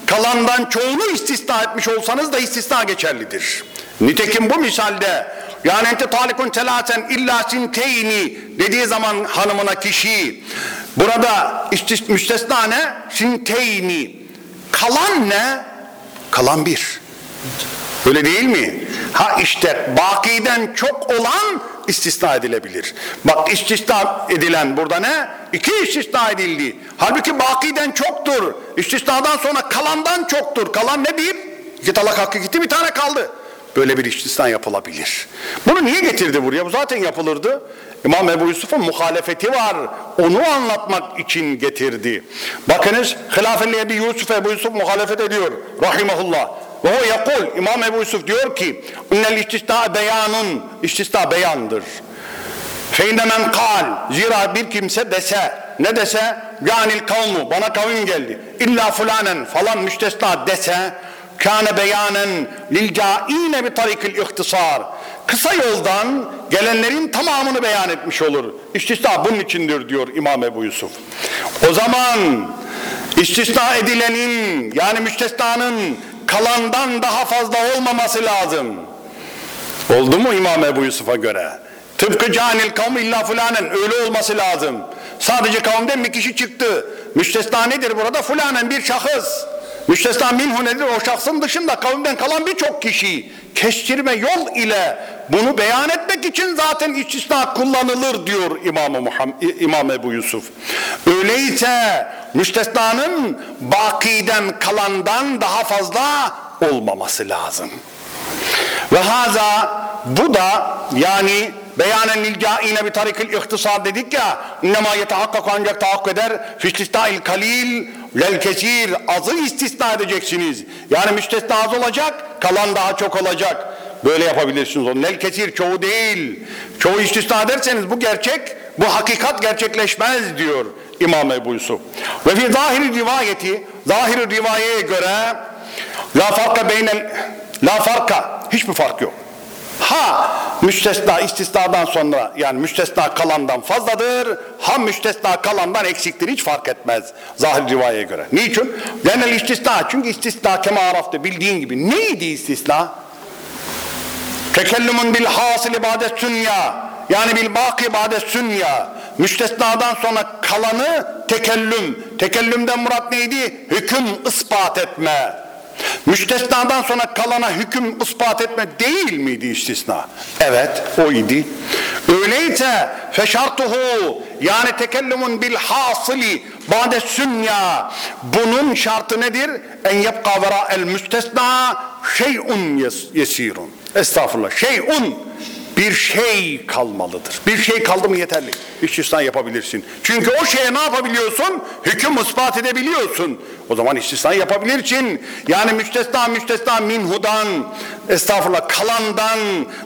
kalandan çoğunu istisna etmiş olsanız da istisna geçerlidir. Nitekim bu misalde yani ente talikun telaten illa sinteyni dediği zaman hanımına kişi burada istis, müstesna ne? Sinteyni. Kalan ne? Kalan bir. Öyle değil mi? Ha işte bakiden çok olan istisna edilebilir. Bak istisna edilen burada ne? İki istisna edildi. Halbuki bakiden çoktur. İstisnadan sonra kalandan çoktur. Kalan ne bir? İki talak hakkı gitti bir tane kaldı. Böyle bir istisna yapılabilir. Bunu niye getirdi buraya? Bu zaten yapılırdı. İmam Ebu Yusuf'un muhalefeti var. Onu anlatmak için getirdi. Bakınız Hilafeli Ebu Yusuf Ebu Yusuf muhalefet ediyor. Rahimahullah. Ve o yakul İmam Ebu Yusuf diyor ki innel istisna beyanun istisna beyandır. Feyne men kal zira bir kimse dese ne dese yanil kavmu bana kavim geldi illa fulanen falan müstesna dese kâne beyanen lil câine bi tarikil ihtisar kısa yoldan gelenlerin tamamını beyan etmiş olur. İstisna bunun içindir diyor İmam Ebu Yusuf. O zaman istisna edilenin yani müstesnanın kalandan daha fazla olmaması lazım. Oldu mu İmam Ebu Yusuf'a göre? Tıpkı canil kavmi illa fulanen öyle olması lazım. Sadece kavimden bir kişi çıktı. Müstesna nedir burada? Fulanen bir şahıs. Müstesna minhu nedir? O şahsın dışında kavimden kalan birçok kişi. Kestirme yol ile bunu beyan etmek için zaten istisna kullanılır diyor İmam, Muhammed, İmam Ebu Yusuf. Öyleyse müstesnanın bakiden kalandan daha fazla olmaması lazım. Ve haza bu da yani beyanen lil bir tarikil ihtisar dedik ya innema yetehakkaku ancak tahakkuk eder fistisnail kalil lel kesir azı istisna edeceksiniz. Yani müstesna az olacak kalan daha çok olacak. Böyle yapabilirsiniz onu. Lel kesir çoğu değil. Çoğu istisna ederseniz bu gerçek, bu hakikat gerçekleşmez diyor İmam Ebu Yusuf. Ve fi zahiri rivayeti, zahiri rivayeye göre la farka beynel, la farka, hiçbir fark yok. Ha müstesna istisnadan sonra yani müstesna kalandan fazladır. Ha müstesna kalandan eksiktir. Hiç fark etmez zahir rivayeye göre. Niçin? Genel istisna. Çünkü istisna kema arafta bildiğin gibi. Neydi istisna? Tekellümün bil hasil ibadet sünya. Yani bil baki ibadet sünya. Müstesnadan sonra kalanı tekellüm. Tekellümden murat neydi? Hüküm ispat etme. Müstesnadan sonra kalana hüküm ispat etme değil miydi istisna? Evet, o idi. Öyleyse feşartuhu yani tekellümün bil hasili ba'de sünya bunun şartı nedir? En yebka vera el müstesna şey'un yesirun. Estağfurullah. Şey'un bir şey kalmalıdır. Bir şey kaldı mı yeterli. İstisna yapabilirsin. Çünkü o şeye ne yapabiliyorsun? Hüküm ispat edebiliyorsun. O zaman istisna yapabilirsin. Yani müstesna müstesna minhudan, estağfurullah kalandan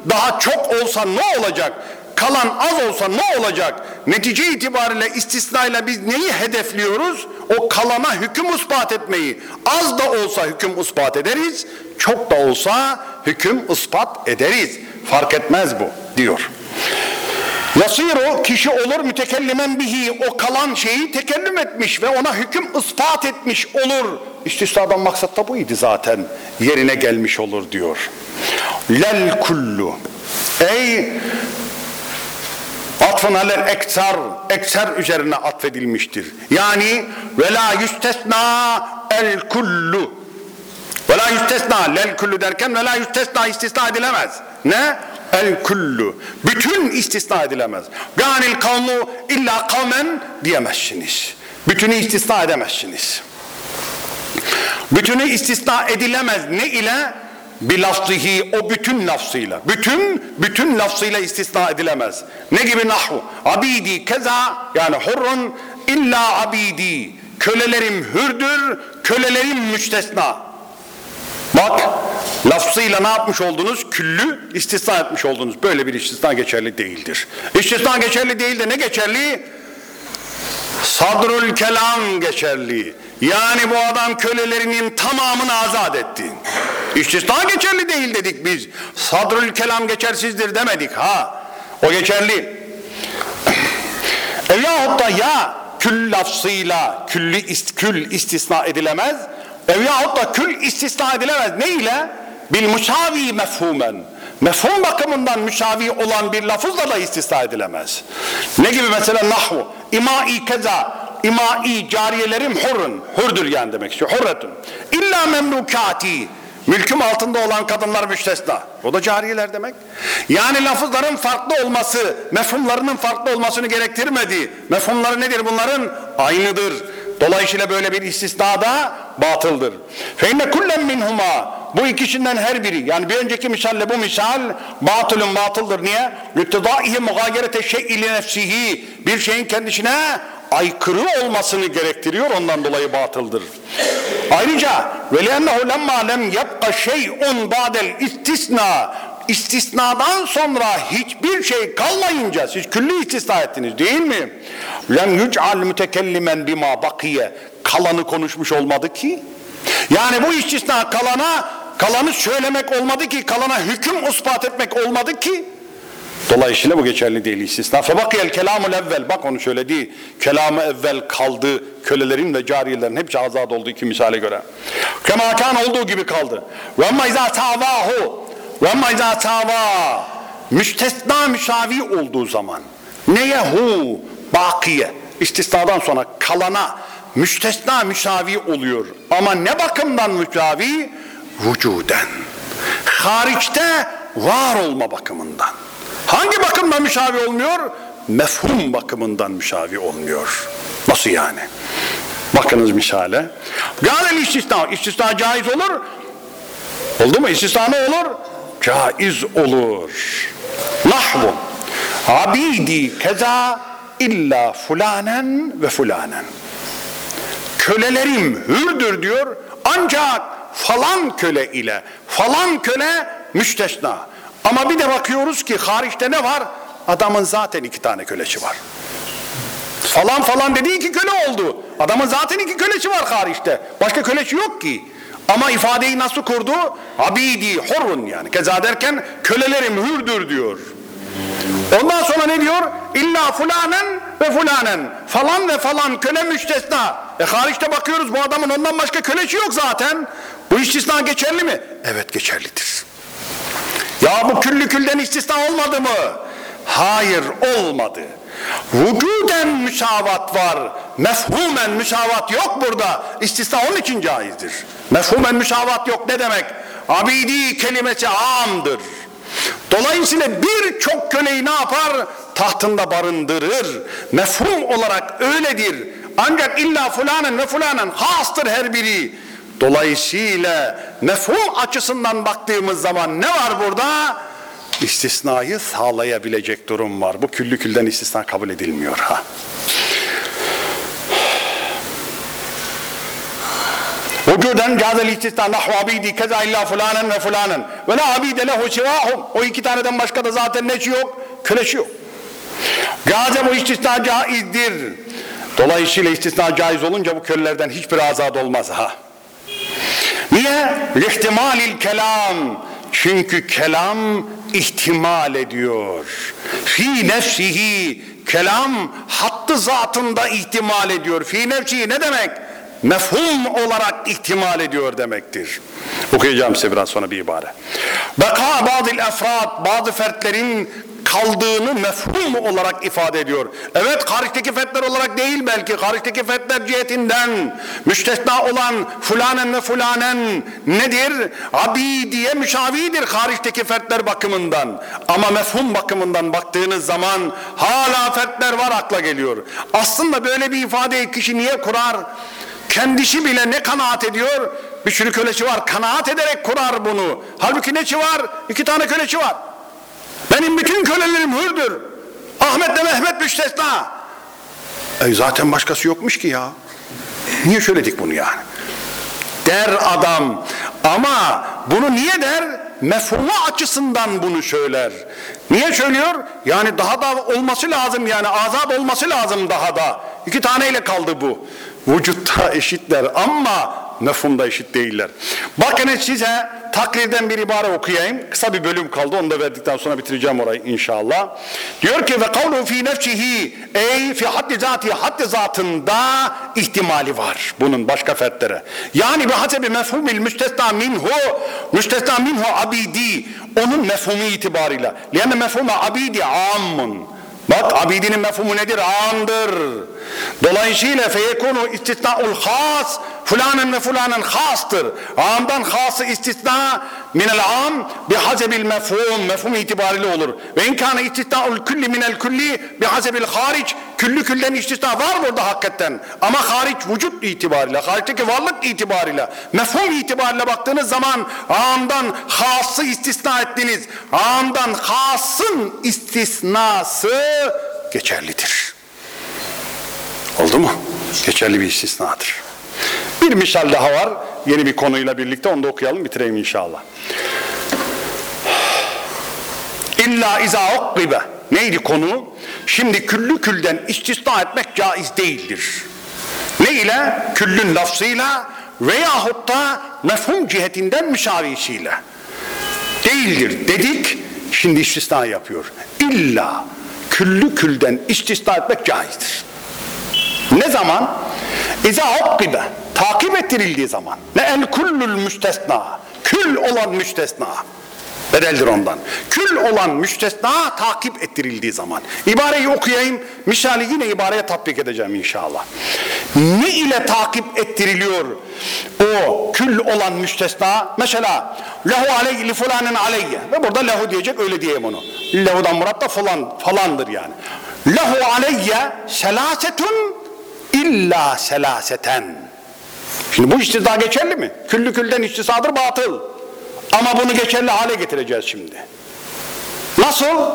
daha çok olsa ne olacak? Kalan az olsa ne olacak? Netice itibariyle istisnayla biz neyi hedefliyoruz? O kalana hüküm ispat etmeyi. Az da olsa hüküm ispat ederiz, çok da olsa hüküm ispat ederiz. Fark etmez bu diyor. Yasiru kişi olur mütekellimen bihi o kalan şeyi tekellüm etmiş ve ona hüküm ispat etmiş olur. İstisnadan maksat da buydu zaten. Yerine gelmiş olur diyor. Lel kullu. Ey atfın alel ekser, ekser üzerine atfedilmiştir. Yani ve la yüstesna el kullu. Ve la yüstesna lel kullu derken ve la yüstesna istisna edilemez. Ne? El kullu. Bütün istisna edilemez. Ganil kavmu illa kavmen diyemezsiniz. Bütünü istisna edemezsiniz. Bütünü istisna edilemez ne ile? Bir lafzihi o bütün lafzıyla. Bütün bütün lafzıyla istisna edilemez. Ne gibi nahu? Abidi keza yani hurrun illa abidi. Kölelerim hürdür, kölelerim müstesna. Bak lafzıyla ne yapmış oldunuz? Küllü istisna etmiş oldunuz. Böyle bir istisna geçerli değildir. İstisna geçerli değil de ne geçerli? Sadrul kelam geçerli. Yani bu adam kölelerinin tamamını azat etti. İstisna geçerli değil dedik biz. Sadrul kelam geçersizdir demedik ha. O geçerli. E yahut da ya kül lafzıyla külli ist, kül istisna edilemez Ev yahut da kül istisna edilemez. Ne ile? Bil müsavi mefhumen. Mefhum bakımından müsavi olan bir lafızla da istisna edilemez. Ne gibi mesela nahvu? İmai keza. İmai cariyelerim hurun. Hurdur yani demek istiyor. Hurretun. İlla memlukati. Mülküm altında olan kadınlar müstesna. O da cariyeler demek. Yani lafızların farklı olması, mefhumlarının farklı olmasını gerektirmedi. Mefhumları nedir bunların? Aynıdır. Dolayısıyla böyle bir istisna da batıldır. Feyne kullen minhuma bu ikisinden her biri yani bir önceki misalle bu misal batılın batıldır. Niye? Lüttedaihi mugayerete şey'i nefsihi bir şeyin kendisine aykırı olmasını gerektiriyor ondan dolayı batıldır. Ayrıca ve lennehu lemma lem yebqa şey'un ba'del istisna istisnadan sonra hiçbir şey kalmayınca siz külli istisna ettiniz değil mi? Lem yuc'al mütekellimen bima bakiye kalanı konuşmuş olmadı ki. Yani bu istisna kalana kalanı söylemek olmadı ki kalana hüküm ispat etmek olmadı ki. Dolayısıyla bu geçerli değil istisna. Febakiyel kelamul evvel. Bak onu söyledi. Kelamı evvel kaldı. Kölelerin ve cariyelerin hepsi azad oldu iki misale göre. Kemakan olduğu gibi kaldı. Ve amma izâ ve izâ tava müstesna müsavi olduğu zaman neye hu bakiye istisnadan sonra kalana müstesna müsavi oluyor. Ama ne bakımdan müsavi? Vücuden. Hariçte var olma bakımından. Hangi bakımdan müşavi olmuyor? Mefhum bakımından müşavi olmuyor. Nasıl yani? Bakınız misale. Gâlel istisna. İstisna caiz olur. Oldu mu? İstisna ne olur? Caiz olur. Nahvu. Abidi keza illa fulanen ve fulanen. Kölelerim hürdür diyor ancak falan köle ile falan köle müstesna. Ama bir de bakıyoruz ki hariçte ne var? Adamın zaten iki tane kölesi var. Falan falan dediği iki köle oldu. Adamın zaten iki kölesi var hariçte. Başka kölesi yok ki. Ama ifadeyi nasıl kurdu? Abidi, horun yani. Keza derken kölelerim hürdür diyor. Ondan sonra ne diyor? İlla fulanen ve fulanen. Falan ve falan köle müstesna. E hariçte bakıyoruz bu adamın ondan başka kölesi yok zaten. Bu istisna geçerli mi? Evet geçerlidir. Ya bu küllü külden istisna olmadı mı? Hayır olmadı. Vücuden müsavat var. Mefhumen müsavat yok burada. İstisna onun için caizdir. Mefhumen müsavat yok ne demek? Abidi kelimesi amdır. Dolayısıyla birçok köleyi ne yapar? Tahtında barındırır. Mefhum olarak öyledir. Ancak illa fulanen ve fulanen hastır her biri. Dolayısıyla mefhum açısından baktığımız zaman ne var burada? İstisnayı sağlayabilecek durum var. Bu küllü külden istisna kabul edilmiyor ha. Vücuden cazel istisna nahvu abidi keza illa fulanen ve fulanen ve la abide lehu sivahum o iki taneden başka da zaten neçi yok? Köleşi yok. Gaze bu istisna caizdir. Dolayısıyla istisna caiz olunca bu kölelerden hiçbir azad olmaz ha. Niye? Lihtimalil kelam. Çünkü kelam ihtimal ediyor. Fi nefsihi kelam hattı zatında ihtimal ediyor. Fi nefsihi ne demek? Mefhum olarak ihtimal ediyor demektir. Okuyacağım size biraz sonra bir ibare. Beka bazı efrad, bazı fertlerin kaldığını mefhum olarak ifade ediyor. Evet hariçteki fetler olarak değil belki hariçteki fetler cihetinden müstesna olan fulanen ve fulanen nedir? Abi diye müşavidir hariçteki fertler bakımından. Ama mefhum bakımından baktığınız zaman hala fertler var akla geliyor. Aslında böyle bir ifadeyi kişi niye kurar? Kendisi bile ne kanaat ediyor? Bir sürü kölesi var. Kanaat ederek kurar bunu. Halbuki neçi var? İki tane kölesi var. Benim bütün kölelerim hürdür. Ahmet de Mehmet müstesna. E zaten başkası yokmuş ki ya. Niye söyledik bunu yani? Der adam. Ama bunu niye der? Mefhumu açısından bunu söyler. Niye söylüyor? Yani daha da olması lazım yani azat olması lazım daha da. İki taneyle kaldı bu. Vücutta eşitler ama mefhumda eşit değiller. Bakın size takliden bir ibare okuyayım. Kısa bir bölüm kaldı. Onu da verdikten sonra bitireceğim orayı inşallah. Diyor ki ve kavlu fi nefsihi ey fi haddi zati haddi zatında ihtimali var. Bunun başka fertlere. Yani bi hasebi mefhumil müstesna minhu müstesna minhu abidi onun mefhumu itibarıyla. Lenne mefhumu abidi ammun. Bak abidinin mefhumu nedir? Amdır. Dolayısıyla feyekunu istisnaul has fulanen ve fulanen hastır. Amdan hası istisna minel am bihasebil mefhum mefhum itibariyle olur. Ve inkâne istisnaul külli minel külli bihasebil hariç küllü külden istisna var burada hakikaten. Ama hariç vücut itibariyle, hariçteki varlık itibariyle, mefhum itibariyle baktığınız zaman amdan hası istisna ettiniz. Amdan hasın istisnası geçerlidir. Oldu mu? Geçerli bir istisnadır. Bir misal daha var. Yeni bir konuyla birlikte onu da okuyalım bitireyim inşallah. İlla izâ ukkibe. Neydi konu? Şimdi küllü külden istisna etmek caiz değildir. Ne ile? Küllün lafzıyla veyahut da mefhum cihetinden müşavisiyle. Değildir dedik, şimdi istisna yapıyor. İlla küllü külden istisna etmek caizdir. Ne zaman? İza ukkibe. Takip ettirildiği zaman. Ne el kullül müstesna. Kül olan müstesna. Bedeldir ondan. Kül olan müstesna takip ettirildiği zaman. İbareyi okuyayım. Misali yine ibareye tatbik edeceğim inşallah. Ne ile takip ettiriliyor o kül olan müstesna? Mesela lehu aleyhi li fulanin aleyye. Ve burada lehu diyecek öyle diyeyim onu. Lehudan murat da falan, falandır yani. Lehu aleyye selasetun illa selaseten. Şimdi bu istisna geçerli mi? Küllü külden istisnadır batıl. Ama bunu geçerli hale getireceğiz şimdi. Nasıl?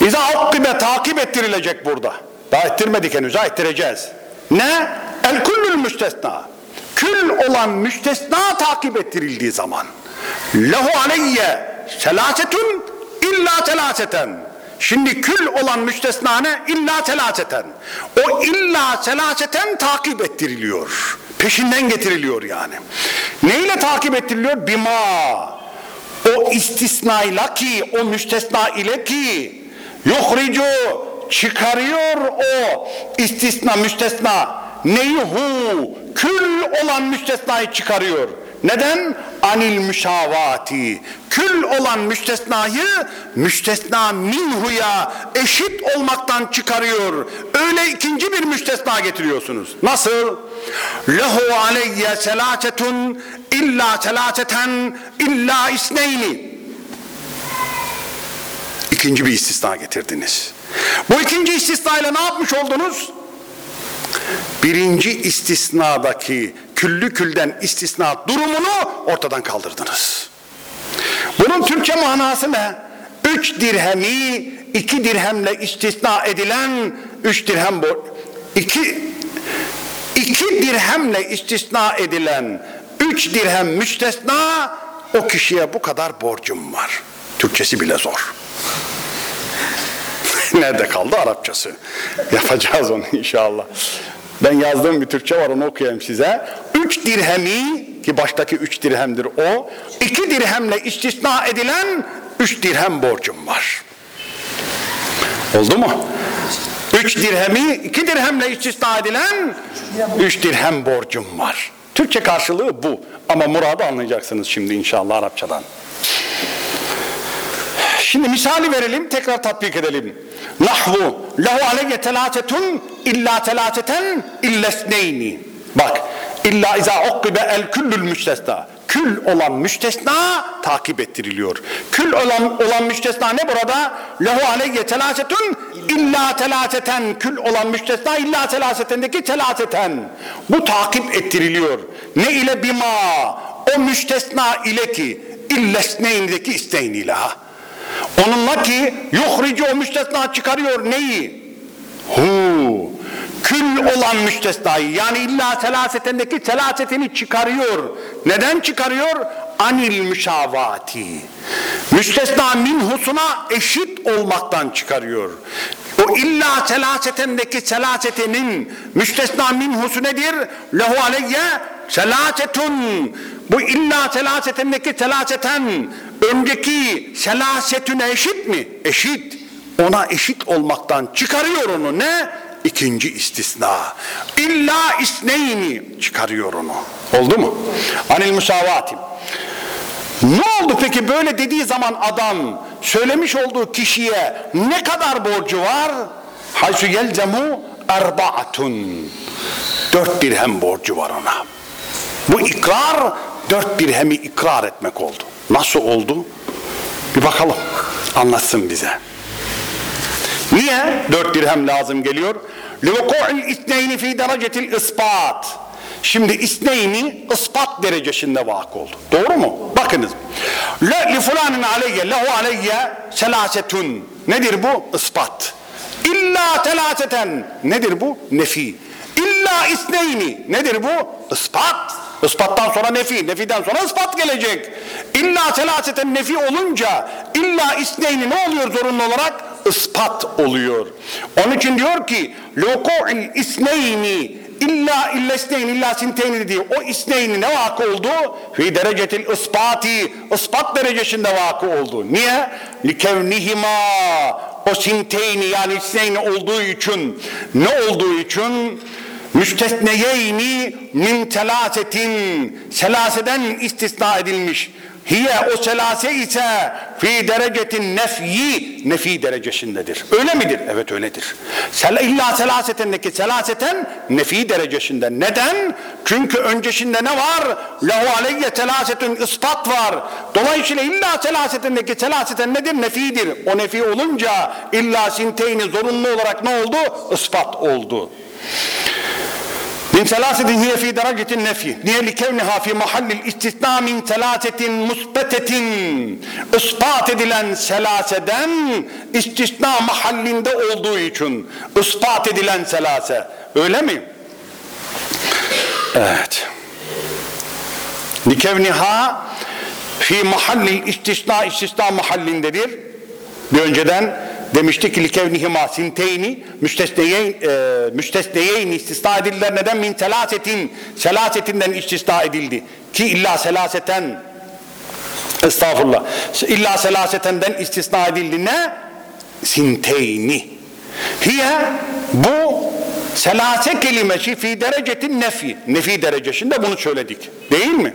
İza ukkibe takip ettirilecek burada. Daha ettirmedik henüz, daha ettireceğiz. Ne? El kullül müstesna. Kül olan müstesna takip ettirildiği zaman. Lehu aleyye selasetun illa selaseten. Şimdi kül olan müstesna ne? İlla selaseten. O illa selaseten takip ettiriliyor. Peşinden getiriliyor yani. Neyle takip ettiriliyor? Bima. O istisnayla ki, o müstesna ile ki yuhricu çıkarıyor o istisna müstesna neyi hu kül olan müstesnayı çıkarıyor. Neden? Anil müşavati. Kül olan müstesnayı müstesna minhuya eşit olmaktan çıkarıyor. Öyle ikinci bir müstesna getiriyorsunuz. Nasıl? Lehu aleyye selasetun illa selaseten illa isneyni. İkinci bir istisna getirdiniz. Bu ikinci istisnayla ne yapmış oldunuz? Birinci istisnadaki küllü külden istisna durumunu ortadan kaldırdınız. Bunun Türkçe manası ne? Üç dirhemi iki dirhemle istisna edilen üç dirhem bu. iki, iki dirhemle istisna edilen üç dirhem müstesna o kişiye bu kadar borcum var. Türkçesi bile zor. Nerede kaldı Arapçası? Yapacağız onu inşallah. Ben yazdığım bir Türkçe var onu okuyayım size. Üç dirhemi ki baştaki üç dirhemdir o. iki dirhemle istisna edilen üç dirhem borcum var. Oldu mu? Üç dirhemi iki dirhemle istisna edilen üç dirhem borcum var. Türkçe karşılığı bu. Ama muradı anlayacaksınız şimdi inşallah Arapçadan. Şimdi misali verelim, tekrar tatbik edelim. Nahvu, lehu aleyye telatetun illa telateten illesneyni. Bak, illa iza ukkibe el küllül müstesna. Kül olan müstesna takip ettiriliyor. Kül olan, olan müstesna ne burada? Lehu aleyye telasetun illa telaseten. Kül olan müstesna illa telasetendeki telaseten. Bu takip ettiriliyor. Ne ile bima? O müstesna ile ki illesneyndeki isteyniyle ha. Onunla ki yuhricu o müstesna çıkarıyor neyi? Hu. Kül olan müstesnayı yani illa selasetendeki selasetini çıkarıyor. Neden çıkarıyor? Anil müşavati. Müstesna minhusuna eşit olmaktan çıkarıyor. O illa selasetendeki selasetinin müstesna minhusu nedir? Lehu aleyye selasetun. Bu illa selasetendeki selaseten önceki selasetüne eşit mi? Eşit. Ona eşit olmaktan çıkarıyor onu ne? İkinci istisna. İlla isneyni çıkarıyor onu. Oldu mu? Anil musavati. Ne oldu peki böyle dediği zaman adam söylemiş olduğu kişiye ne kadar borcu var? Haysu yelzemu erbaatun. Dört dirhem borcu var ona. Bu ikrar dört dirhemi ikrar etmek oldu. Nasıl oldu? Bir bakalım. Anlatsın bize. Niye dört dirhem lazım geliyor? لِوَقُعِ الْاِثْنَيْنِ ف۪ي دَرَجَةِ الْاِسْبَاتِ Şimdi isneyni ispat derecesinde vak oldu. Doğru mu? Bakınız. Le li fulanin aleyye lehu aleyye selasetun. Nedir bu? Ispat. İlla telaseten. Nedir bu? Nefi. İlla isneyni. Nedir bu? Ispat. Ispattan sonra nefi, nefiden sonra ispat gelecek. İlla selaseten nefi olunca illa isneyni ne oluyor zorunlu olarak? Ispat oluyor. Onun için diyor ki loku'il isneyni illa illa isneyn illa sinteyni dediği o isneyni ne vakı oldu? Fi derecetil ispati ispat derecesinde vakı oldu. Niye? Likevnihima o sinteyni yani isneyni olduğu için ne olduğu için müstesneyeyni min telasetin selaseden istisna edilmiş hiye o selase ise fi derecetin nefyi nefi derecesindedir. Öyle midir? Evet öyledir. Sel illa selasetendeki selaseten nefi derecesinde. Neden? Çünkü öncesinde ne var? Lehu aleyye selasetün ispat var. Dolayısıyla illa selasetendeki selaseten nedir? Nefidir. O nefi olunca illa sinteyni zorunlu olarak ne oldu? Ispat oldu. Min selasetin hiye fi derecetin nefi. Niye likevniha fi mahallil istisna min selasetin musbetetin. Ispat edilen selaseden istisna mahallinde olduğu için. Ispat edilen selase. Öyle mi? Evet. Likevniha fi mahallil istisna istisna mahallindedir. Bir önceden demiştik ki likevnihima sinteyni müstesneyeyn e, istisna edildiler. Neden? Min selasetin selasetinden istisna edildi. Ki illa selaseten estağfurullah illa selasetenden istisna edildi ne? Sinteyni. Hiye bu selase kelimesi fi derecetin nefi. Nefi derecesinde bunu söyledik. Değil mi?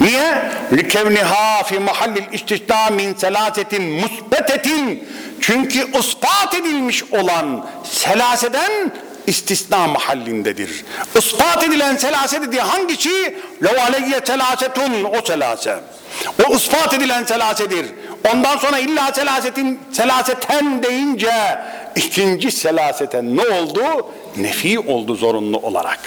Niye? Likevniha fi mahallil istisna min selasetin musbetetin. Çünkü ispat edilmiş olan selaseden istisna mahallindedir. Ispat edilen selase dediği hangisi? Lev aleyye selasetun o selase. O ispat edilen selasedir. Ondan sonra illa selasetin selaseten deyince ikinci selaseten ne oldu? Nefi oldu zorunlu olarak.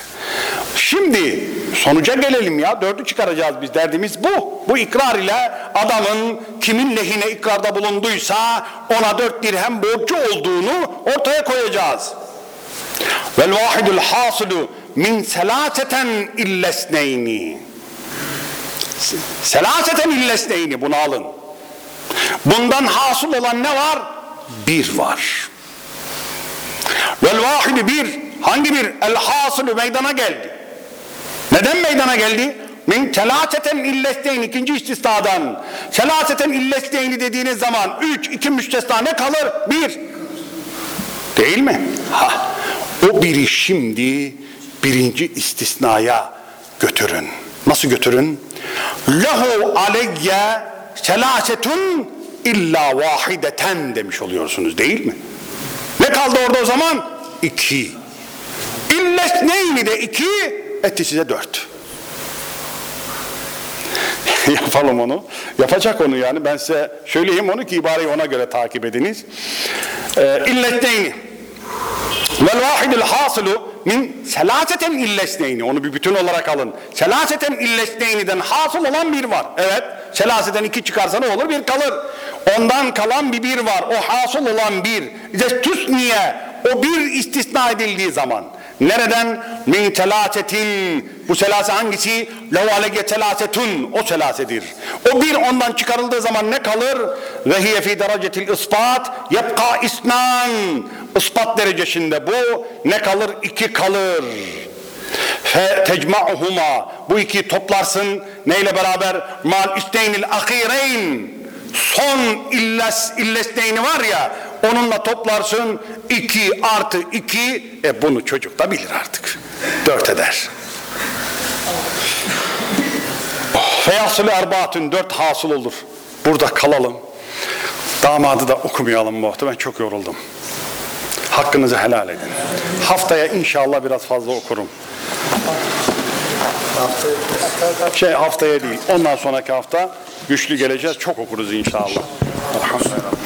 Şimdi sonuca gelelim ya. Dördü çıkaracağız biz. Derdimiz bu. Bu ikrar ile adamın kimin lehine ikrarda bulunduysa ona dört dirhem borcu olduğunu ortaya koyacağız. Vel vahidul hasılu min selaseten illesneyni. Selaseten illesneyni bunu alın. Bundan hasıl olan ne var? Bir var. Vel vahidi bir. Hangi bir? El hasılı meydana geldi. Neden meydana geldi? Min selaseten illesneyn ikinci istisnadan. Selaseten illesneyni dediğiniz zaman üç, iki müstesna ne kalır? Bir. Değil mi? Ha. O biri şimdi birinci istisnaya götürün. Nasıl götürün? Lehu aleyye selasetun illa vahideten demiş oluyorsunuz değil mi? Ne kaldı orada o zaman? İki. İllesneyni de iki, etti size dört. Yapalım onu. Yapacak onu yani. Ben size söyleyeyim onu ki ibareyi ona göre takip ediniz. Ee, illetneyni. Vel vahidul hasılu min selaseten illesneyni. Onu bir bütün olarak alın. Selaseten illesneyniden hasıl olan bir var. Evet. Selaseten iki çıkarsa ne olur? Bir kalır. Ondan kalan bir bir var. O hasıl olan bir. İşte tüsniye. O bir istisna edildiği zaman. Nereden? Min telasetin. Bu selase hangisi? Lev aleyye telasetun. O selasedir. O bir ondan çıkarıldığı zaman ne kalır? Ve hiye fi derecetil ispat. Yepka isnan. Ispat derecesinde bu. Ne kalır? İki kalır. Fe tecma'uhuma. Bu iki toplarsın. Neyle beraber? Mal isteynil ahireyn. Son illes, illesneyni var ya onunla toplarsın 2 artı 2 e bunu çocuk da bilir artık. 4 eder. Feyasılı erbaatün 4 hasıl olur. Burada kalalım. Damadı da okumayalım muhtemelen çok yoruldum. Hakkınızı helal edin. Haftaya inşallah biraz fazla okurum. Şey haftaya değil. Ondan sonraki hafta güçlü geleceğiz. Çok okuruz inşallah. Elhamdülillah.